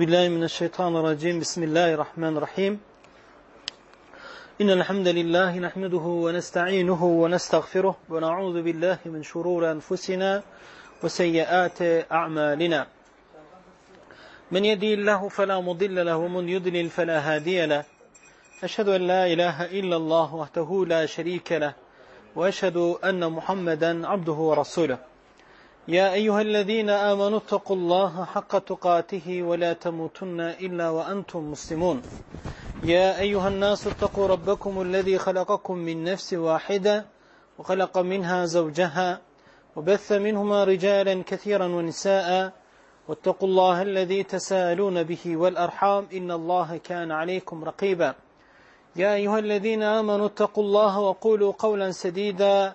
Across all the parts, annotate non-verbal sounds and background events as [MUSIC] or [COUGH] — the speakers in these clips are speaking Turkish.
بالله من الشيطان الرجيم. بسم الله الرحمن الرحيم. إن الحمد لله نحمده ونستعينه ونستغفره ونعوذ بالله من شرور أنفسنا وسيئات أعمالنا. من يدي الله فلا مضل له ومن يضلل فلا هادي له. أشهد أن لا إله إلا الله وحده لا شريك له وأشهد أن محمدا عبده ورسوله. يا أيها الذين آمنوا اتقوا الله حق تقاته ولا تموتن إلا وأنتم مسلمون. يا أيها الناس اتقوا ربكم الذي خلقكم من نفس واحدة وخلق منها زوجها وبث منهما رجالا كثيرا ونساء واتقوا الله الذي تسالون به والأرحام إن الله كان عليكم رقيبا. يا أيها الذين آمنوا اتقوا الله وقولوا قولا سديدا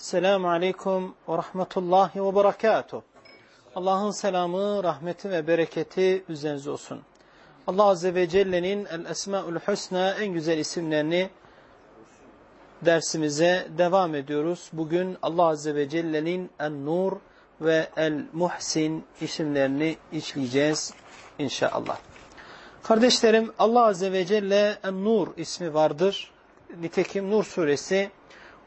Esselamu Aleyküm ve Rahmetullahi ve Berekatuhu. Allah'ın selamı, rahmeti ve bereketi üzerinize olsun. Allah Azze ve Celle'nin El Esmaül Hüsna en güzel isimlerini dersimize devam ediyoruz. Bugün Allah Azze ve Celle'nin En Nur ve El Muhsin isimlerini işleyeceğiz inşallah. Kardeşlerim Allah Azze ve Celle En Nur ismi vardır. Nitekim Nur suresi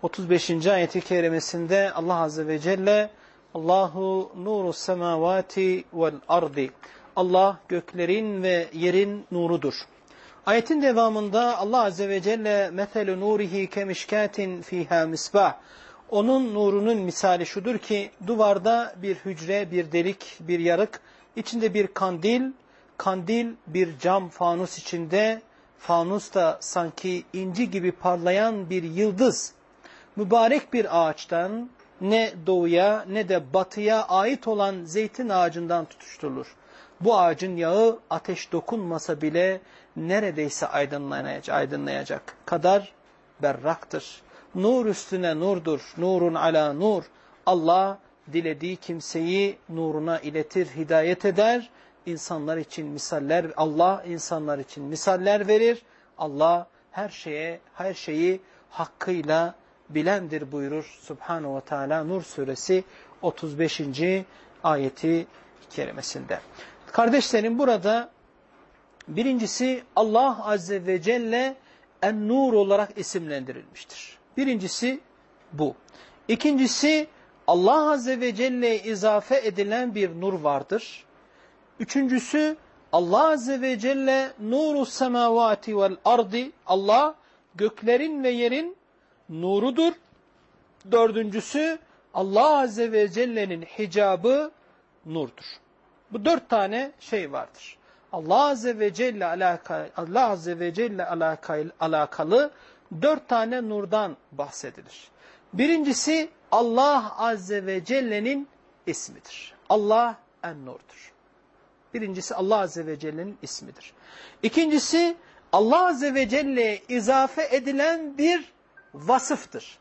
35. ayeti kerimesinde Allah Azze ve Celle Allahu nuru semavati vel ardi Allah göklerin ve yerin nurudur. Ayetin devamında Allah Azze ve Celle metelu nurihi kemişkatin fiha misbah onun nurunun misali şudur ki duvarda bir hücre, bir delik, bir yarık, içinde bir kandil, kandil bir cam fanus içinde, fanus da sanki inci gibi parlayan bir yıldız mübarek bir ağaçtan ne doğuya ne de batıya ait olan zeytin ağacından tutuşturulur. Bu ağacın yağı ateş dokunmasa bile neredeyse aydınlayacak, aydınlayacak kadar berraktır. Nur üstüne nurdur. Nurun ala nur. Allah dilediği kimseyi nuruna iletir, hidayet eder. İnsanlar için misaller, Allah insanlar için misaller verir. Allah her şeye, her şeyi hakkıyla bilendir buyurur Subhanahu ve Teala Nur suresi 35. ayeti kerimesinde. Kardeşlerim burada birincisi Allah Azze ve Celle En-Nur olarak isimlendirilmiştir. Birincisi bu. İkincisi Allah Azze ve Celle'ye izafe edilen bir nur vardır. Üçüncüsü Allah Azze ve Celle nuru semavati vel ardi Allah göklerin ve yerin nurudur. Dördüncüsü Allah Azze ve Celle'nin hicabı nurdur. Bu dört tane şey vardır. Allah Azze ve Celle alakalı, Allah Azze ve Celle alakalı, alakalı dört tane nurdan bahsedilir. Birincisi Allah Azze ve Celle'nin ismidir. Allah en-nurdur. Birincisi Allah Azze ve Celle'nin ismidir. İkincisi Allah Azze ve Celle'ye izafe edilen bir vasıftır.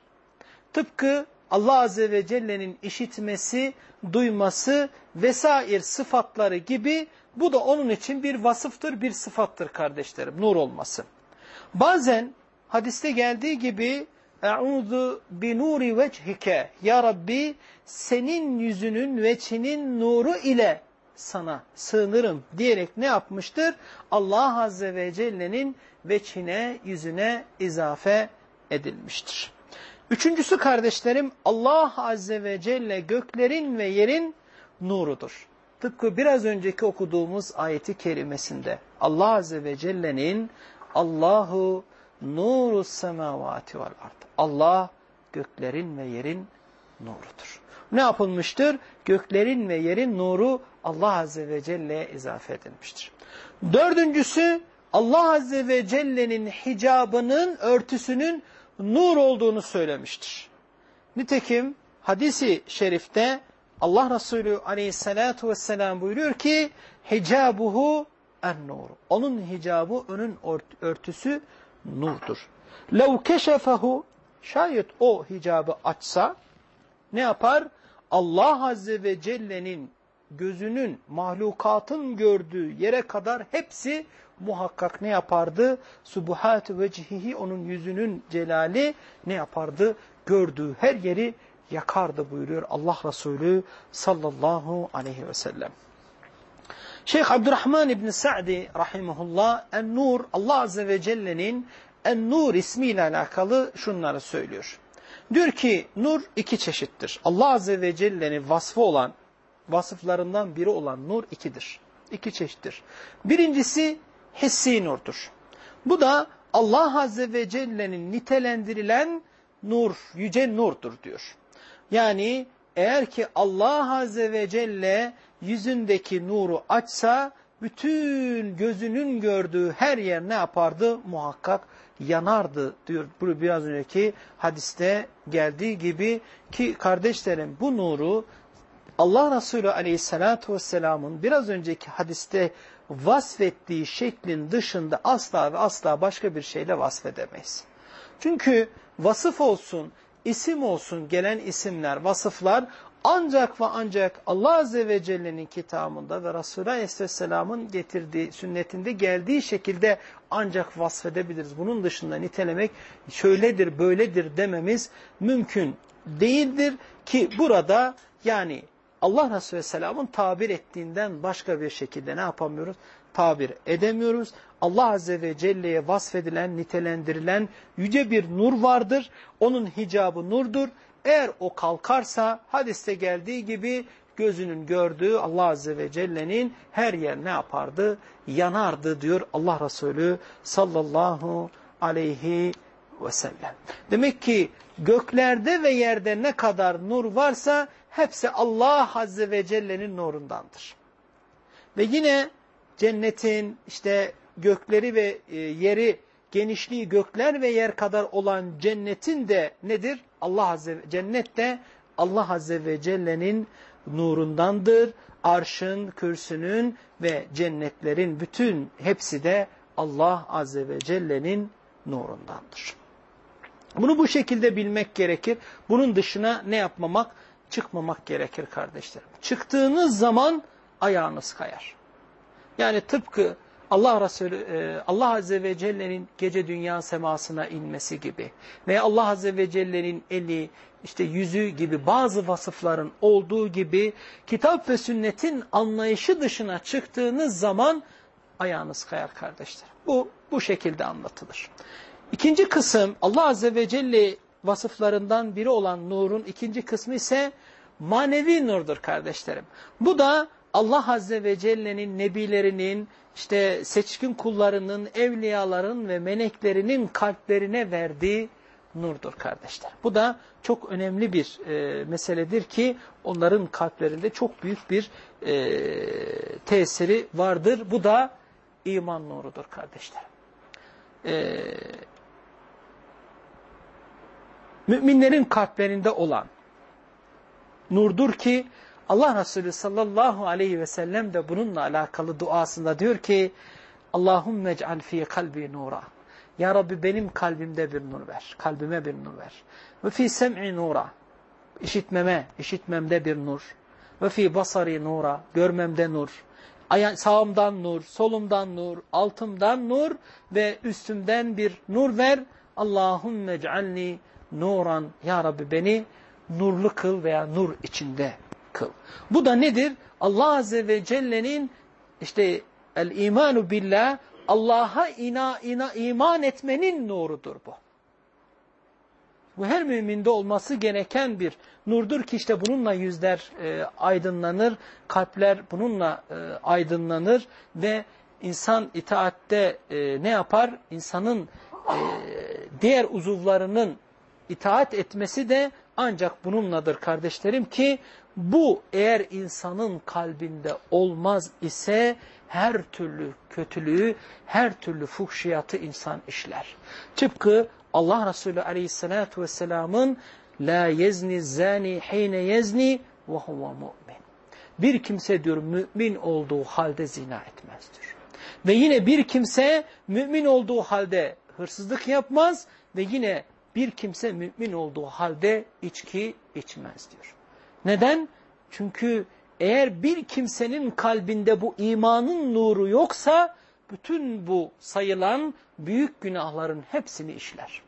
Tıpkı Allah Azze ve Celle'nin işitmesi, duyması vesaire sıfatları gibi bu da onun için bir vasıftır, bir sıfattır kardeşlerim, nur olması. Bazen hadiste geldiği gibi اَعُوذُ بِنُورِ وَجْهِكَ Ya Rabbi senin yüzünün veçinin nuru ile sana sığınırım diyerek ne yapmıştır? Allah Azze ve Celle'nin veçine, yüzüne izafe edilmiştir. Üçüncüsü kardeşlerim Allah Azze ve Celle göklerin ve yerin nurudur. Tıpkı biraz önceki okuduğumuz ayeti kerimesinde Allah Azze ve Celle'nin Allahu nuru semavati vel ard. Allah göklerin ve yerin nurudur. Ne yapılmıştır? Göklerin ve yerin nuru Allah Azze ve Celle'ye izafe edilmiştir. Dördüncüsü Allah Azze ve Celle'nin hicabının, örtüsünün nur olduğunu söylemiştir. Nitekim hadisi şerifte Allah Resulü aleyhissalatu vesselam buyuruyor ki hicabuhu en-nur. Onun hicabı, onun örtüsü nurdur. Lev keşefehu şayet o hicabı açsa ne yapar? Allah Azze ve Celle'nin gözünün, mahlukatın gördüğü yere kadar hepsi muhakkak ne yapardı? Subuhat-ı vecihihi onun yüzünün celali ne yapardı? Gördüğü her yeri yakardı buyuruyor Allah Resulü sallallahu aleyhi ve sellem. Şeyh Abdurrahman İbni Sa'di rahimahullah En-Nur Allah Azze ve Celle'nin En-Nur ismiyle alakalı şunları söylüyor. Diyor ki nur iki çeşittir. Allah Azze ve Celle'nin vasfı olan, vasıflarından biri olan nur ikidir. İki çeşittir. Birincisi hissi nurdur. Bu da Allah Azze ve Celle'nin nitelendirilen nur, yüce nurdur diyor. Yani eğer ki Allah Azze ve Celle yüzündeki nuru açsa bütün gözünün gördüğü her yer ne yapardı? Muhakkak yanardı diyor biraz önceki hadiste geldiği gibi ki kardeşlerim bu nuru Allah Resulü aleyhissalatu vesselamın biraz önceki hadiste vasfettiği şeklin dışında asla ve asla başka bir şeyle vasfedemeyiz. Çünkü vasıf olsun, isim olsun gelen isimler, vasıflar ancak ve ancak Allah Azze ve Celle'nin kitabında ve Resulü Aleyhisselam'ın getirdiği, sünnetinde geldiği şekilde ancak vasfedebiliriz. Bunun dışında nitelemek şöyledir, böyledir dememiz mümkün değildir ki burada yani Allah Resulü Aleyhisselam'ın tabir ettiğinden başka bir şekilde ne yapamıyoruz? Tabir edemiyoruz. Allah Azze ve Celle'ye vasfedilen, nitelendirilen yüce bir nur vardır. Onun hicabı nurdur. Eğer o kalkarsa hadiste geldiği gibi gözünün gördüğü Allah Azze ve Celle'nin her yer ne yapardı? Yanardı diyor Allah Resulü sallallahu aleyhi ve sellem. Demek ki göklerde ve yerde ne kadar nur varsa hepsi Allah Azze ve Celle'nin nurundandır. Ve yine cennetin işte gökleri ve e, yeri genişliği gökler ve yer kadar olan cennetin de nedir? Allah Azze ve cennet de Allah Azze ve Celle'nin nurundandır. Arşın, kürsünün ve cennetlerin bütün hepsi de Allah Azze ve Celle'nin nurundandır. Bunu bu şekilde bilmek gerekir. Bunun dışına ne yapmamak? Çıkmamak gerekir kardeşlerim. Çıktığınız zaman ayağınız kayar. Yani tıpkı Allah Resulü e, Allah Azze ve Celle'nin gece dünya semasına inmesi gibi ve Allah Azze ve Celle'nin eli işte yüzü gibi bazı vasıfların olduğu gibi kitap ve sünnetin anlayışı dışına çıktığınız zaman ayağınız kayar kardeşler. Bu bu şekilde anlatılır. İkinci kısım Allah Azze ve Celle vasıflarından biri olan nurun ikinci kısmı ise manevi nurdur kardeşlerim. Bu da Allah Azze ve Celle'nin nebilerinin, işte seçkin kullarının, evliyaların ve meleklerinin kalplerine verdiği nurdur kardeşler. Bu da çok önemli bir e, meseledir ki onların kalplerinde çok büyük bir e, tesiri vardır. Bu da iman nurudur kardeşler. E, müminlerin kalplerinde olan nurdur ki Allah Resulü sallallahu aleyhi ve sellem de bununla alakalı duasında diyor ki Allahümme ec'al fi kalbi nura. Ya Rabbi benim kalbimde bir nur ver. Kalbime bir nur ver. Ve fi sem'i nura. İşitmeme, işitmemde bir nur. Ve fi basari nura. Görmemde nur. Sağımdan nur, solumdan nur, altımdan nur ve üstümden bir nur ver. Allahümme ec'alni nuran. Ya Rabbi beni nurlu kıl veya nur içinde kıl. Bu da nedir? Allah Azze ve Celle'nin işte el imanu billah Allah'a ina, ina, iman etmenin nurudur bu. Bu her müminde olması gereken bir nurdur ki işte bununla yüzler e, aydınlanır, kalpler bununla e, aydınlanır ve insan itaatte e, ne yapar? İnsanın e, diğer uzuvlarının itaat etmesi de ancak bununladır kardeşlerim ki bu eğer insanın kalbinde olmaz ise her türlü kötülüğü, her türlü fuhşiyatı insan işler. Tıpkı Allah Resulü aleyhissalatu vesselamın La yezni zani hine yezni ve huve mu'min. Bir kimse diyor mümin olduğu halde zina etmez diyor. Ve yine bir kimse mümin olduğu halde hırsızlık yapmaz ve yine bir kimse mümin olduğu halde içki içmez diyor. Neden? Çünkü eğer bir kimsenin kalbinde bu imanın nuru yoksa bütün bu sayılan büyük günahların hepsini işler.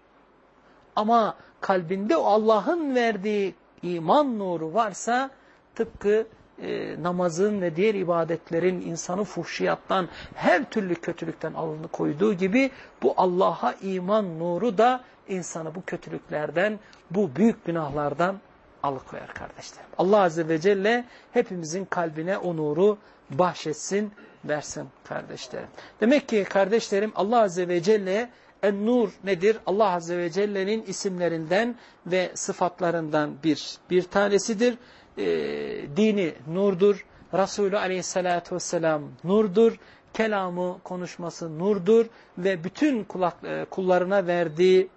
Ama kalbinde Allah'ın verdiği iman nuru varsa tıpkı e, namazın ve diğer ibadetlerin insanı fuhşiyattan her türlü kötülükten alını koyduğu gibi bu Allah'a iman nuru da insanı bu kötülüklerden, bu büyük günahlardan alıkoyar kardeşlerim. Allah Azze ve Celle hepimizin kalbine o nuru bahşetsin, versin kardeşlerim. Demek ki kardeşlerim Allah Azze ve Celle En-Nur nedir? Allah Azze ve Celle'nin isimlerinden ve sıfatlarından bir bir tanesidir. E, dini nurdur. Resulü Aleyhisselatü Vesselam nurdur. Kelamı, konuşması nurdur. Ve bütün kulak, e, kullarına verdiği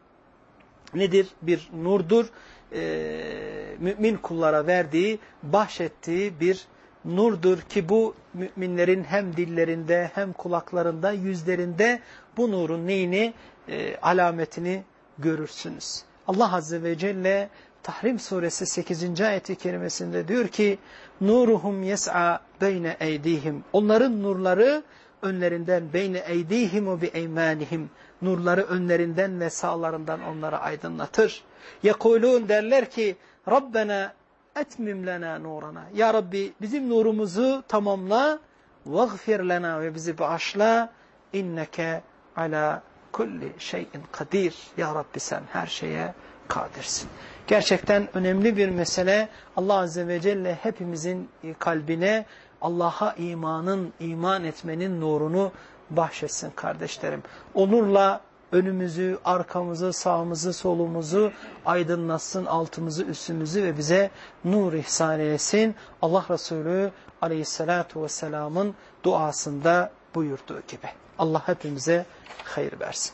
nedir? Bir nurdur. E, mümin kullara verdiği, bahşettiği bir nurdur ki bu müminlerin hem dillerinde hem kulaklarında, yüzlerinde bu nurun neyini, e, alametini görürsünüz. Allah Azze ve Celle Tahrim suresi 8. ayeti kerimesinde diyor ki Nuruhum yes'a beyne eydihim. Onların nurları önlerinden beyne eydihim ve eymanihim. Nurları önlerinden ve sağlarından onlara aydınlatır. Yekulun derler ki Rabbena etmim lena nurana. Ya Rabbi bizim nurumuzu tamamla. Vagfir lena ve bizi bağışla. İnneke ala kulli şeyin kadir. Ya Rabbi sen her şeye kadirsin. Gerçekten önemli bir mesele. Allah Azze ve Celle hepimizin kalbine Allah'a imanın, iman etmenin nurunu bahşetsin kardeşlerim. Onurla önümüzü, arkamızı, sağımızı, solumuzu aydınlatsın, altımızı, üstümüzü ve bize nur ihsan eylesin. Allah Resulü aleyhissalatu vesselamın duasında buyurduğu gibi. Allah hepimize hayır versin.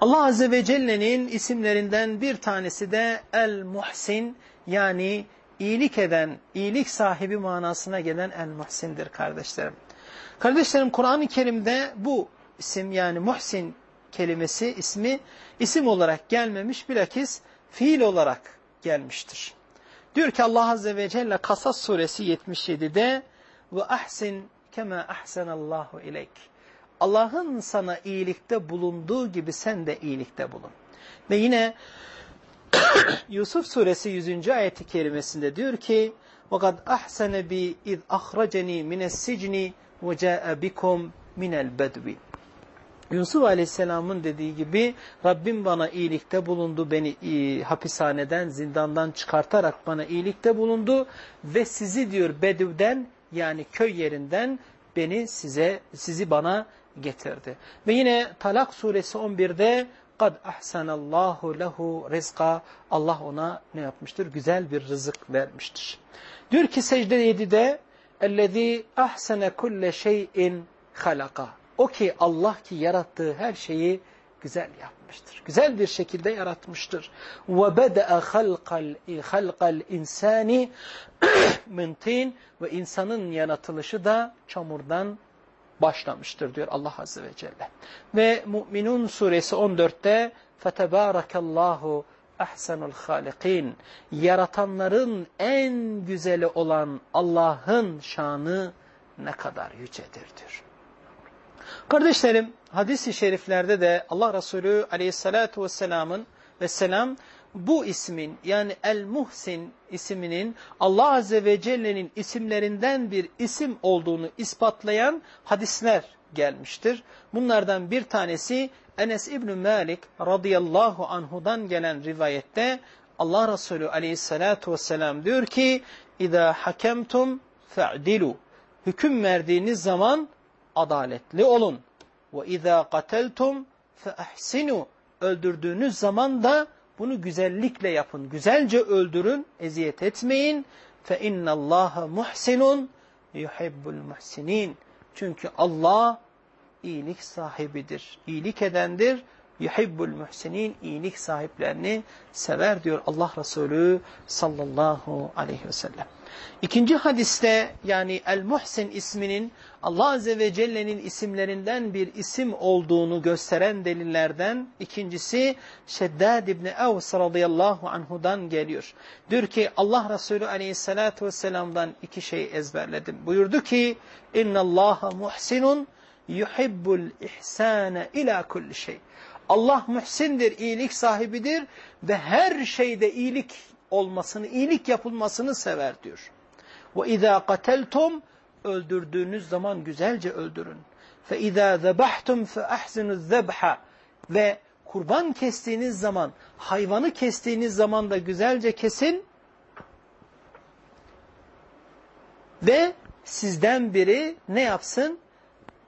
Allah Azze ve Celle'nin isimlerinden bir tanesi de El-Muhsin yani iyilik eden, iyilik sahibi manasına gelen El-Muhsin'dir kardeşlerim. Kardeşlerim Kur'an-ı Kerim'de bu isim yani Muhsin kelimesi ismi isim olarak gelmemiş bilakis fiil olarak gelmiştir. Diyor ki Allah Azze ve Celle Kasas suresi 77'de ve ahsin kema ahsenallahu ileyk. Allah'ın sana iyilikte bulunduğu gibi sen de iyilikte bulun. Ve yine [COUGHS] Yusuf suresi 100. ayeti kerimesinde diyor ki وَقَدْ أَحْسَنَ بِي اِذْ أَخْرَجَنِي مِنَ السِّجْنِ وَجَاءَ بِكُمْ مِنَ الْبَدْوِ Yusuf Aleyhisselam'ın dediği gibi Rabbim bana iyilikte bulundu, beni e, hapishaneden, zindandan çıkartarak bana iyilikte bulundu ve sizi diyor Bedü'den yani köy yerinden beni size sizi bana getirdi. Ve yine Talak suresi 11'de kad ahsanallahu lehu rizqa Allah ona ne yapmıştır? Güzel bir rızık vermiştir. Diyor ki secde 7'de ellezî ahsene kulle şeyin halaka. O ki Allah ki yarattığı her şeyi güzel yapmıştır. Güzel bir şekilde yaratmıştır. Ve beda'a halqal halqal insani [CLEARS THROAT] min tin ve insanın yaratılışı da çamurdan başlamıştır diyor Allah Azze ve Celle. Ve Müminun suresi 14'te فَتَبَارَكَ اللّٰهُ ahsanul halikin. Yaratanların en güzeli olan Allah'ın şanı ne kadar yücedir diyor. Kardeşlerim hadis-i şeriflerde de Allah Resulü aleyhissalatu vesselamın ve selam bu ismin yani El-Muhsin isminin Allah Azze ve Celle'nin isimlerinden bir isim olduğunu ispatlayan hadisler gelmiştir. Bunlardan bir tanesi Enes İbn Malik radıyallahu anhudan gelen rivayette Allah Resulü aleyhissalatu vesselam diyor ki İza hakemtum fe'dilu Hüküm verdiğiniz zaman adaletli olun. İzâ qateltum fe'ahsinu Öldürdüğünüz zaman da bunu güzellikle yapın. Güzelce öldürün, eziyet etmeyin. Fe innallaha muhsinun yuhibbul muhsinin. Çünkü Allah iyilik sahibidir. İyilik edendir. Yuhibbul muhsinin iyilik sahiplerini sever diyor Allah Resulü sallallahu aleyhi ve sellem. İkinci hadiste yani El Muhsin isminin Allah Azze ve Celle'nin isimlerinden bir isim olduğunu gösteren delillerden ikincisi Şeddad İbni Evs radıyallahu anhudan geliyor. Diyor ki Allah Resulü aleyhissalatu vesselam'dan iki şey ezberledim. Buyurdu ki İnna Allaha muhsinun yuhibbul ihsane ila kulli şey. Allah muhsindir, iyilik sahibidir ve her şeyde iyilik olmasını, iyilik yapılmasını sever diyor. Ve izâ qateltum öldürdüğünüz zaman güzelce öldürün. Fe izâ zebahtum fe ahsinuz zebha ve kurban kestiğiniz zaman, hayvanı kestiğiniz zaman da güzelce kesin ve sizden biri ne yapsın?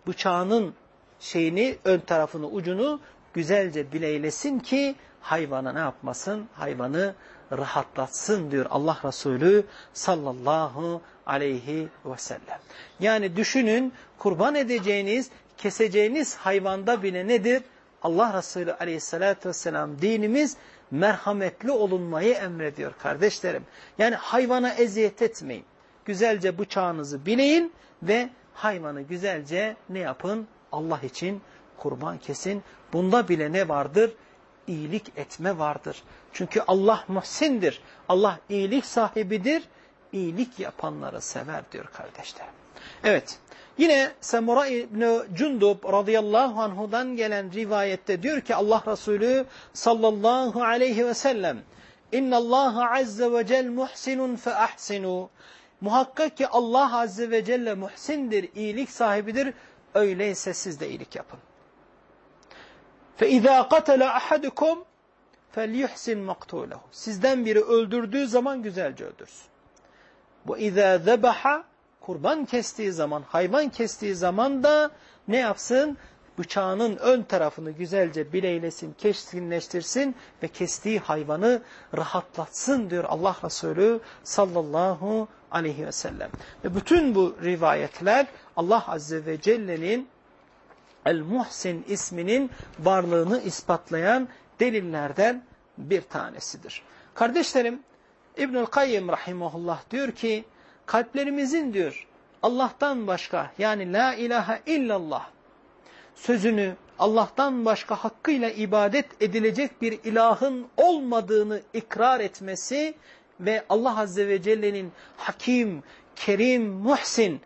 Bıçağının şeyini, ön tarafını, ucunu güzelce bileylesin ki hayvana ne yapmasın? Hayvanı rahatlatsın diyor Allah Resulü sallallahu aleyhi ve sellem. Yani düşünün kurban edeceğiniz, keseceğiniz hayvanda bile nedir? Allah Resulü aleyhissalatü vesselam dinimiz merhametli olunmayı emrediyor kardeşlerim. Yani hayvana eziyet etmeyin. Güzelce bıçağınızı bileyin ve hayvanı güzelce ne yapın? Allah için kurban kesin. Bunda bile ne vardır? İyilik etme vardır. Çünkü Allah muhsindir. Allah iyilik sahibidir. İyilik yapanları sever diyor kardeşlerim. Evet. Yine Semura İbni Cundub radıyallahu anhudan gelen rivayette diyor ki Allah Resulü sallallahu aleyhi ve sellem İnna Allah azze ve cel muhsinun fe ahsinu. Muhakkak ki Allah azze ve celle muhsindir, iyilik sahibidir. Öyleyse siz de iyilik yapın. فَاِذَا قَتَلَ أَحَدُكُمْ فَلْيُحْسِنْ مَقْتُولَهُ Sizden biri öldürdüğü zaman güzelce öldürsün. وَاِذَا ذَبَحَ Kurban kestiği zaman, hayvan kestiği zaman da ne yapsın? Bıçağının ön tarafını güzelce bileylesin, keskinleştirsin ve kestiği hayvanı rahatlatsın diyor Allah Resulü sallallahu aleyhi ve sellem. Ve bütün bu rivayetler Allah Azze ve Celle'nin El-Muhsin isminin varlığını ispatlayan delillerden bir tanesidir. Kardeşlerim İbnül Kayyim Rahimahullah diyor ki kalplerimizin diyor Allah'tan başka yani la ilahe illallah sözünü Allah'tan başka hakkıyla ibadet edilecek bir ilahın olmadığını ikrar etmesi ve Allah Azze ve Celle'nin hakim, kerim, muhsin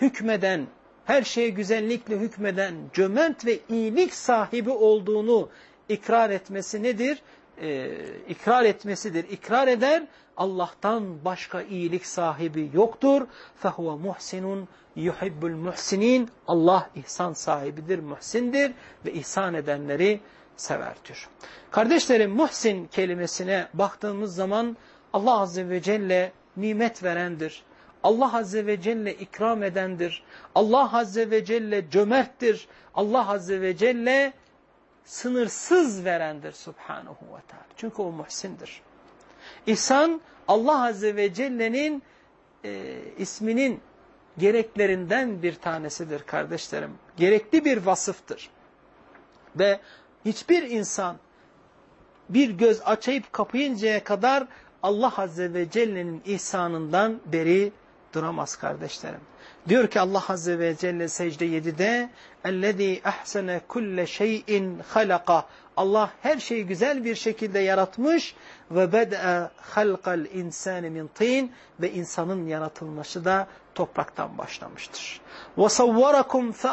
hükmeden, her şeye güzellikle hükmeden, cömert ve iyilik sahibi olduğunu ikrar etmesi nedir? Ee, ikrar etmesidir. İkrar eder, Allah'tan başka iyilik sahibi yoktur. فَهُوَ muhsinun yuhibbul muhsinin. Allah ihsan sahibidir, muhsindir ve ihsan edenleri severdir. Kardeşlerim muhsin kelimesine baktığımız zaman Allah Azze ve Celle nimet verendir. Allah Azze ve Celle ikram edendir. Allah Azze ve Celle cömerttir. Allah Azze ve Celle sınırsız verendir Subhanahu ve Teala. Çünkü o muhsindir. İhsan Allah Azze ve Celle'nin e, isminin gereklerinden bir tanesidir kardeşlerim. Gerekli bir vasıftır. Ve hiçbir insan bir göz açayıp kapayıncaya kadar Allah Azze ve Celle'nin ihsanından beri duramaz kardeşlerim. Diyor ki Allah Azze ve Celle secde 7'de اَلَّذ۪ي اَحْسَنَ كُلَّ شَيْءٍ خَلَقَ Allah her şeyi güzel bir şekilde yaratmış ve bed'a halqal insani min tin ve insanın yaratılması da topraktan başlamıştır. Ve savvarakum fe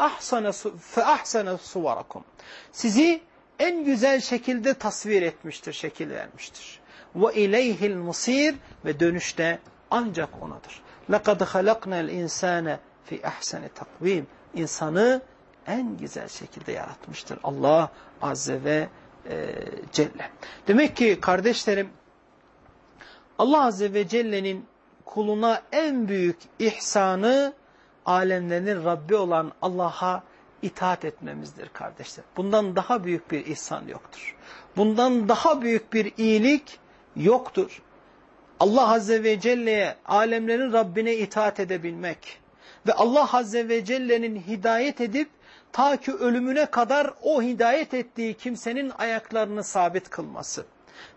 ahsana suvarakum. Sizi en güzel şekilde tasvir etmiştir, şekil vermiştir. Ve ileyhil musir ve dönüşte ancak onadır. لَقَدْ خَلَقْنَا الْاِنْسَانَ fi ahsani takvim. İnsanı en güzel şekilde yaratmıştır Allah Azze ve e, Celle. Demek ki kardeşlerim Allah Azze ve Celle'nin kuluna en büyük ihsanı alemlerin Rabbi olan Allah'a itaat etmemizdir kardeşler. Bundan daha büyük bir ihsan yoktur. Bundan daha büyük bir iyilik yoktur. Allah Azze ve Celle'ye, alemlerin Rabbine itaat edebilmek ve Allah Azze ve Celle'nin hidayet edip ta ki ölümüne kadar o hidayet ettiği kimsenin ayaklarını sabit kılması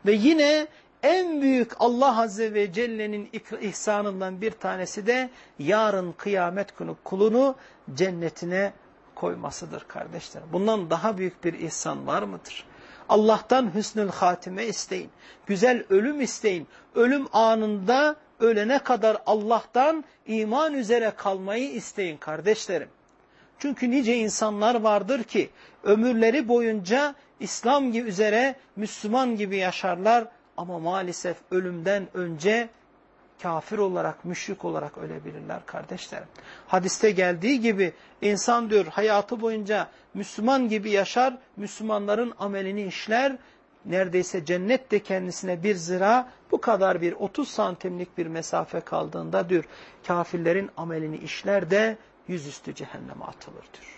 ve yine en büyük Allah Azze ve Celle'nin ihsanından bir tanesi de yarın kıyamet günü kulunu cennetine koymasıdır kardeşler. Bundan daha büyük bir ihsan var mıdır? Allah'tan hüsnül hatime isteyin. Güzel ölüm isteyin. Ölüm anında ölene kadar Allah'tan iman üzere kalmayı isteyin kardeşlerim. Çünkü nice insanlar vardır ki ömürleri boyunca İslam gibi üzere Müslüman gibi yaşarlar ama maalesef ölümden önce kafir olarak, müşrik olarak ölebilirler kardeşlerim. Hadiste geldiği gibi insan diyor hayatı boyunca Müslüman gibi yaşar, Müslümanların amelini işler. Neredeyse cennet de kendisine bir zira bu kadar bir 30 santimlik bir mesafe kaldığında diyor kafirlerin amelini işler de yüzüstü cehenneme atılır diyor.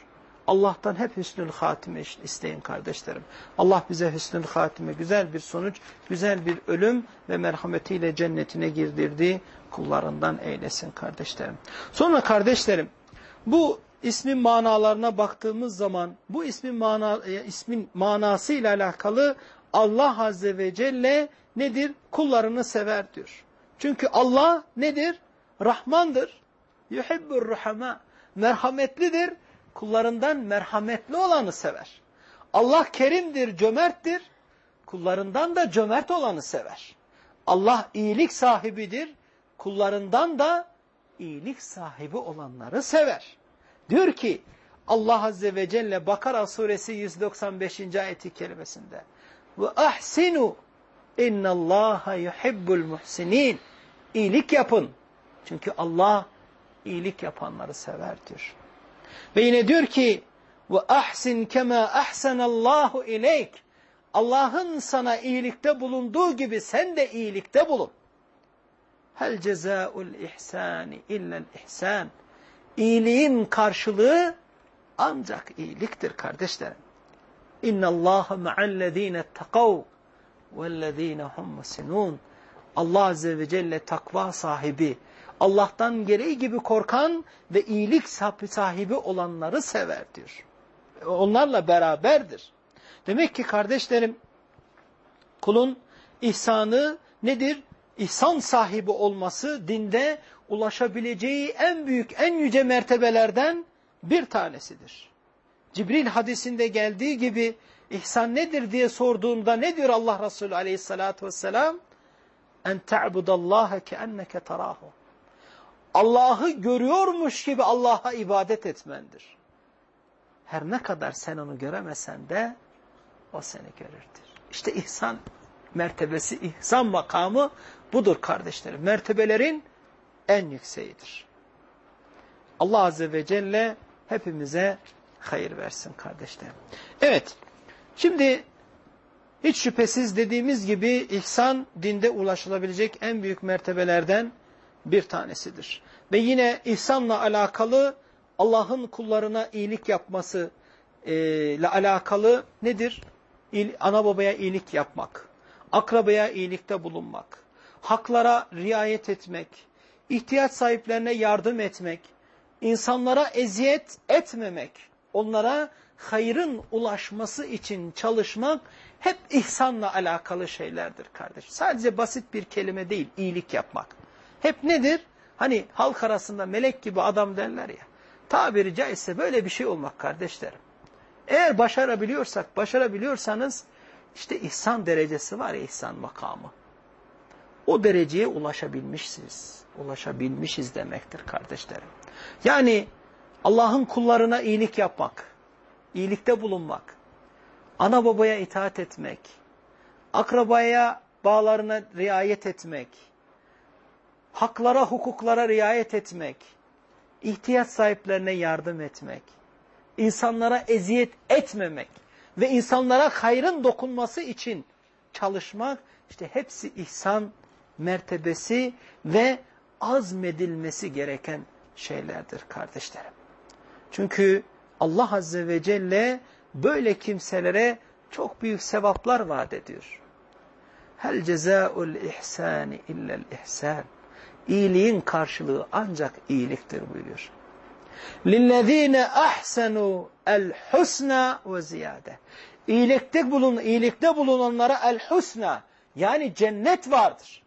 Allah'tan hep hüsnül hatime isteyin kardeşlerim. Allah bize hüsnül hatime güzel bir sonuç, güzel bir ölüm ve merhametiyle cennetine girdirdiği kullarından eylesin kardeşlerim. Sonra kardeşlerim bu ismin manalarına baktığımız zaman bu ismin, mana, e, ismin manası ile alakalı Allah Azze ve Celle nedir? Kullarını sever diyor. Çünkü Allah nedir? Rahmandır. Yuhibbur rahama. Merhametlidir kullarından merhametli olanı sever. Allah kerimdir, cömerttir. Kullarından da cömert olanı sever. Allah iyilik sahibidir. Kullarından da iyilik sahibi olanları sever. Diyor ki Allah Azze ve Celle Bakara suresi 195. ayeti kelimesinde ve ahsinu innallaha yuhibbul muhsinin iyilik yapın. Çünkü Allah iyilik yapanları sever diyor. Ve yine diyor ki ve ahsin kema ahsanallahu ileyk. Allah'ın sana iyilikte bulunduğu gibi sen de iyilikte bulun. Hel cezaul ihsani illel ihsan. İyiliğin karşılığı ancak iyiliktir kardeşlerim. İnna Allah ma'allezine takav vellezine hum musinun. Allah azze ve celle takva sahibi, Allah'tan gereği gibi korkan ve iyilik sahibi olanları sever diyor. Onlarla beraberdir. Demek ki kardeşlerim kulun ihsanı nedir? İhsan sahibi olması dinde ulaşabileceği en büyük, en yüce mertebelerden bir tanesidir. Cibril hadisinde geldiği gibi ihsan nedir diye sorduğunda ne diyor Allah Resulü aleyhissalatü vesselam? En te'budallaha ke enneke tarahu. Allah'ı görüyormuş gibi Allah'a ibadet etmendir. Her ne kadar sen onu göremesen de o seni görürdür. İşte ihsan mertebesi, ihsan makamı budur kardeşlerim. Mertebelerin en yükseğidir. Allah Azze ve Celle hepimize hayır versin kardeşlerim. Evet, şimdi hiç şüphesiz dediğimiz gibi ihsan dinde ulaşılabilecek en büyük mertebelerden bir tanesidir. Ve yine ihsanla alakalı Allah'ın kullarına iyilik yapması e, ile alakalı nedir? ana babaya iyilik yapmak, akrabaya iyilikte bulunmak, haklara riayet etmek, ihtiyaç sahiplerine yardım etmek, insanlara eziyet etmemek, onlara hayrın ulaşması için çalışmak hep ihsanla alakalı şeylerdir kardeş. Sadece basit bir kelime değil, iyilik yapmak. Hep nedir? Hani halk arasında melek gibi adam derler ya. Tabiri caizse böyle bir şey olmak kardeşlerim. Eğer başarabiliyorsak, başarabiliyorsanız işte ihsan derecesi var ya ihsan makamı. O dereceye ulaşabilmişsiniz. Ulaşabilmişiz demektir kardeşlerim. Yani Allah'ın kullarına iyilik yapmak, iyilikte bulunmak, ana babaya itaat etmek, akrabaya bağlarına riayet etmek, haklara, hukuklara riayet etmek, ihtiyaç sahiplerine yardım etmek, insanlara eziyet etmemek ve insanlara hayrın dokunması için çalışmak, işte hepsi ihsan mertebesi ve azmedilmesi gereken şeylerdir kardeşlerim. Çünkü Allah Azze ve Celle böyle kimselere çok büyük sevaplar vaat ediyor. Hel cezaul ihsani illel ihsan İyiliğin karşılığı ancak iyiliktir buyuruyor. لِلَّذ۪ينَ اَحْسَنُوا الْحُسْنَى وَزِيَادَ İyilikte, bulun, iyilikte bulunanlara el-husna, Yani cennet vardır.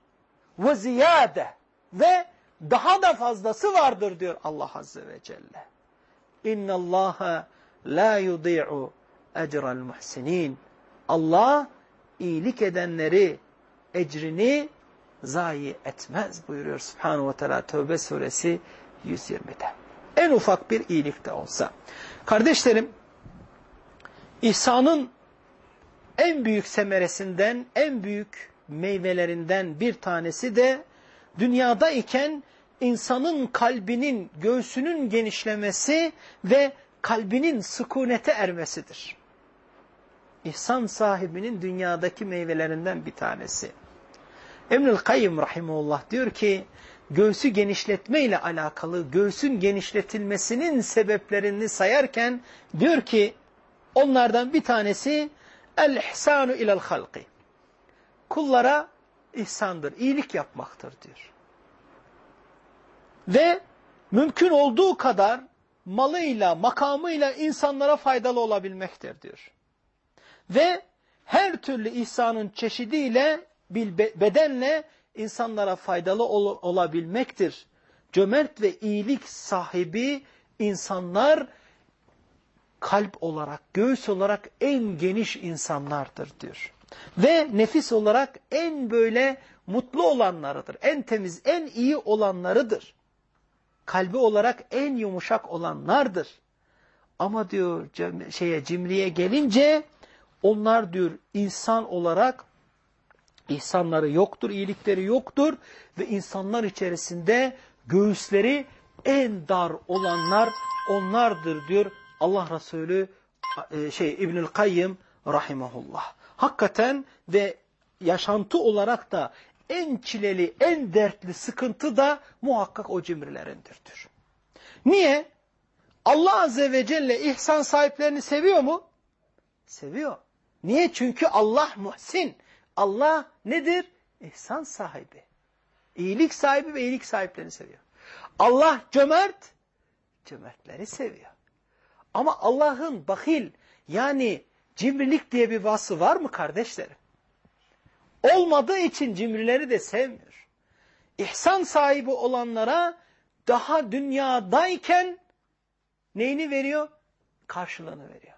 Ve ziyade ve daha da fazlası vardır diyor Allah Azze ve Celle. İnna Allaha la yudi'u ecral muhsinin. Allah iyilik edenleri ecrini zayi etmez buyuruyor Subhanahu ve Teala Tövbe suresi 120'de. En ufak bir iyilik de olsa. Kardeşlerim, ihsanın en büyük semeresinden, en büyük meyvelerinden bir tanesi de dünyada iken insanın kalbinin, göğsünün genişlemesi ve kalbinin sükunete ermesidir. İhsan sahibinin dünyadaki meyvelerinden bir tanesi. Emrül Kayyım Rahimullah diyor ki, göğsü genişletme ile alakalı göğsün genişletilmesinin sebeplerini sayarken diyor ki, onlardan bir tanesi el-ihsanu ilel halki. Kullara ihsandır, iyilik yapmaktır diyor. Ve mümkün olduğu kadar malıyla, makamıyla insanlara faydalı olabilmektir diyor. Ve her türlü ihsanın çeşidiyle, bedenle insanlara faydalı ol olabilmektir. Cömert ve iyilik sahibi insanlar kalp olarak, göğüs olarak en geniş insanlardır diyor. Ve nefis olarak en böyle mutlu olanlarıdır. En temiz, en iyi olanlarıdır. Kalbi olarak en yumuşak olanlardır. Ama diyor şeye cimriye gelince onlar diyor insan olarak ihsanları yoktur, iyilikleri yoktur ve insanlar içerisinde göğüsleri en dar olanlar onlardır diyor Allah Resulü e, şey İbnül Kayyım rahimahullah. Hakikaten ve yaşantı olarak da en çileli, en dertli sıkıntı da muhakkak o cimrilerindir diyor. Niye? Allah Azze ve Celle ihsan sahiplerini seviyor mu? Seviyor. Niye? Çünkü Allah muhsin. Allah nedir? İhsan sahibi. İyilik sahibi ve iyilik sahiplerini seviyor. Allah cömert, cömertleri seviyor. Ama Allah'ın bahil yani cimrilik diye bir vasfı var mı kardeşlerim? Olmadığı için cimrileri de sevmiyor. İhsan sahibi olanlara daha dünyadayken neyini veriyor? Karşılığını veriyor.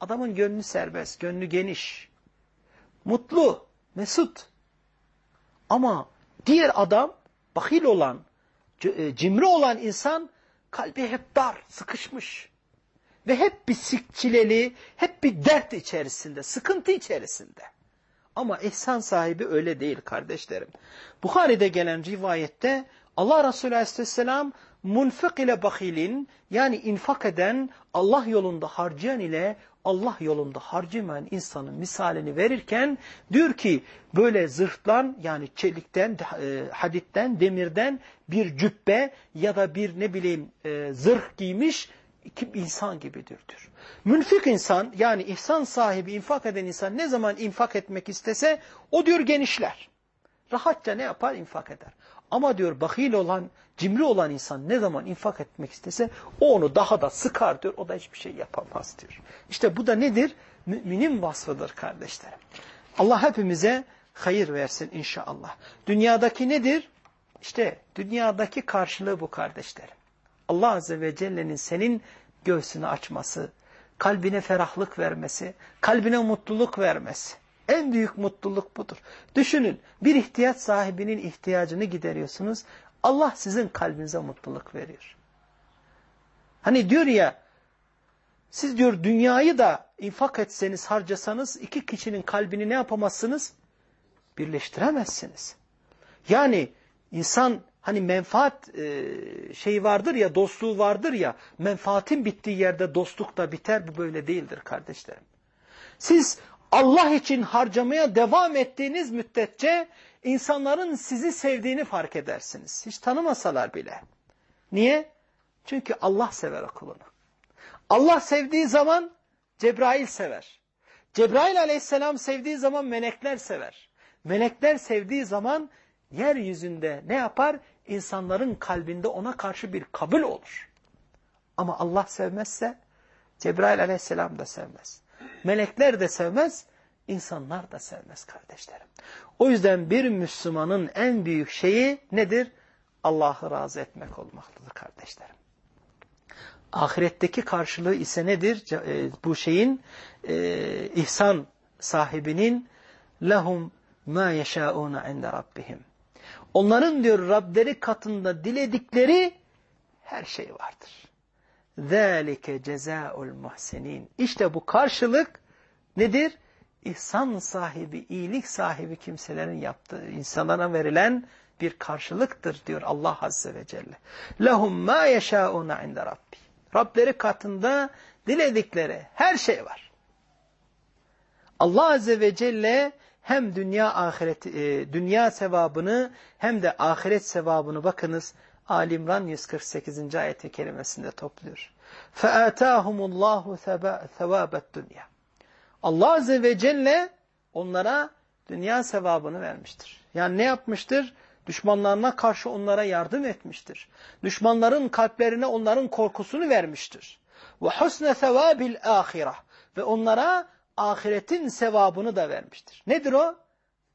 Adamın gönlü serbest, gönlü geniş, mutlu, mesut. Ama diğer adam, bahil olan, e, cimri olan insan kalbi hep dar, sıkışmış. Ve hep bir sikçileli, hep bir dert içerisinde, sıkıntı içerisinde. Ama ihsan sahibi öyle değil kardeşlerim. Bukhari'de gelen rivayette Allah Resulü Aleyhisselam munfik ile bakilin yani infak eden, Allah yolunda harcayan ile Allah yolunda harcamayan insanın misalini verirken diyor ki böyle zırhtan yani çelikten, e, haditten, demirden bir cübbe ya da bir ne bileyim e, zırh giymiş iki insan gibidir diyor. Münfik insan yani ihsan sahibi infak eden insan ne zaman infak etmek istese o diyor genişler. Rahatça ne yapar? infak eder. Ama diyor bakil olan, cimri olan insan ne zaman infak etmek istese o onu daha da sıkar diyor. O da hiçbir şey yapamaz diyor. İşte bu da nedir? Müminin vasfıdır kardeşlerim. Allah hepimize hayır versin inşallah. Dünyadaki nedir? İşte dünyadaki karşılığı bu kardeşlerim. Allah Azze ve Celle'nin senin göğsünü açması, kalbine ferahlık vermesi, kalbine mutluluk vermesi. En büyük mutluluk budur. Düşünün bir ihtiyaç sahibinin ihtiyacını gideriyorsunuz. Allah sizin kalbinize mutluluk veriyor. Hani diyor ya siz diyor dünyayı da infak etseniz harcasanız iki kişinin kalbini ne yapamazsınız? Birleştiremezsiniz. Yani insan hani menfaat e, şeyi vardır ya dostluğu vardır ya menfaatin bittiği yerde dostluk da biter bu böyle değildir kardeşlerim. Siz Allah için harcamaya devam ettiğiniz müddetçe insanların sizi sevdiğini fark edersiniz. Hiç tanımasalar bile. Niye? Çünkü Allah sever kulunu. Allah sevdiği zaman Cebrail sever. Cebrail aleyhisselam sevdiği zaman melekler sever. Melekler sevdiği zaman yeryüzünde ne yapar? İnsanların kalbinde ona karşı bir kabul olur. Ama Allah sevmezse Cebrail aleyhisselam da sevmez. Melekler de sevmez, insanlar da sevmez kardeşlerim. O yüzden bir Müslümanın en büyük şeyi nedir? Allah'ı razı etmek olmaktadır kardeşlerim. Ahiretteki karşılığı ise nedir? E, bu şeyin e, ihsan sahibinin lehum ma yeşauna inde rabbihim. Onların diyor Rableri katında diledikleri her şey vardır. ذَٰلِكَ جَزَاءُ الْمُحْسِنِينَ İşte bu karşılık nedir? İhsan sahibi, iyilik sahibi kimselerin yaptığı, insanlara verilen bir karşılıktır diyor Allah Azze ve Celle. لَهُمْ مَا يَشَاءُونَ عِنْدَ رَبِّ Rableri katında diledikleri her şey var. Allah Azze ve Celle hem dünya ahiret e, dünya sevabını hem de ahiret sevabını bakınız Ali İmran 148. ayet-i kerimesinde topluyor. فَآتَاهُمُ اللّٰهُ ثَوَابَ الدُّنْيَا Allah Azze ve Celle onlara dünya sevabını vermiştir. Yani ne yapmıştır? Düşmanlarına karşı onlara yardım etmiştir. Düşmanların kalplerine onların korkusunu vermiştir. Ve husne sevabil ahireh ve onlara ahiretin sevabını da vermiştir. Nedir o?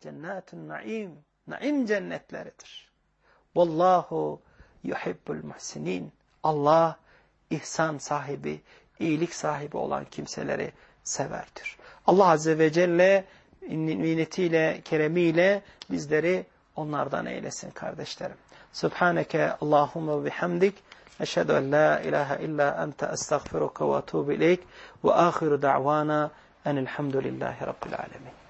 Cennetun naim. Naim cennetleridir. Vallahu yuhibbul muhsinin. Allah ihsan sahibi, iyilik sahibi olan kimseleri severdir. Allah Azze ve Celle minetiyle, keremiyle bizleri onlardan eylesin kardeşlerim. Subhaneke Allahümme bihamdik. Eşhedü en la ilahe illa ente estağfiruka ve atubu ileyk. Ve ahiru da'vana enilhamdülillahi rabbil alemin.